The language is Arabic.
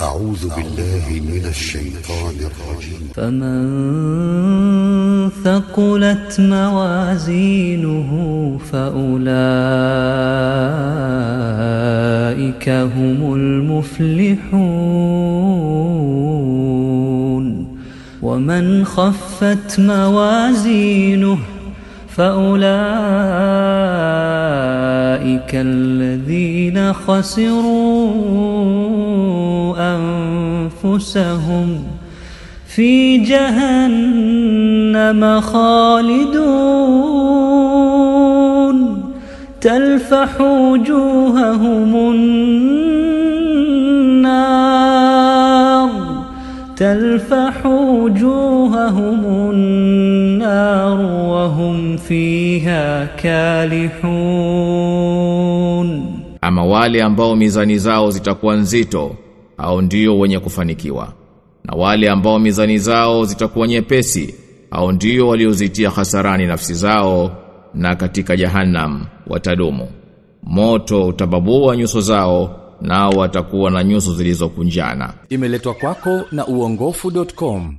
أعوذ بالله من الشيطان الرجيم. فمن ثقلت موازينه فأولئك هم المفلحون. ومن خفت موازينه فأولئك الذين خسروا. أنفسهم في جهنم خالدون. تلفح وجوههم النار. تلفح وجوههم النار وهم فيها كالحون. Ama wale ambao mizani zao zitakuwa nzito au ndio wenye kufanikiwa. Na wale ambao mizani zao zitakuwa nyepesi au ndio waliozitia hasarani nafsi zao na katika jahannam watadumu. Moto utababua nyuso zao nao watakuwa na nyuso zilizokunjana. Imeletwa kwako na uongofu.com.